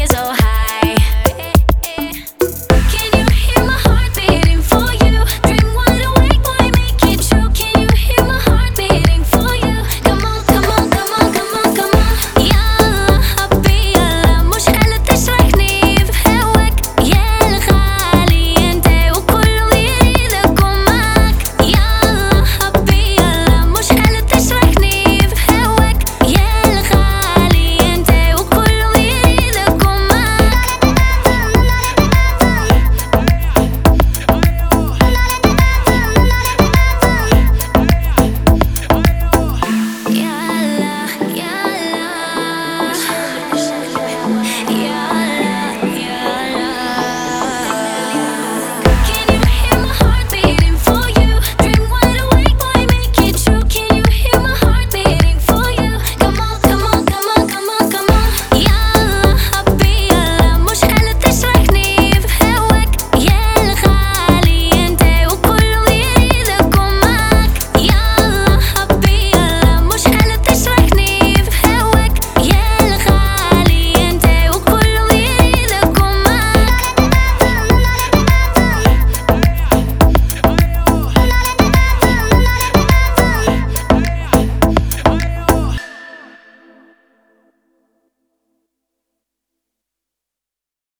is oh.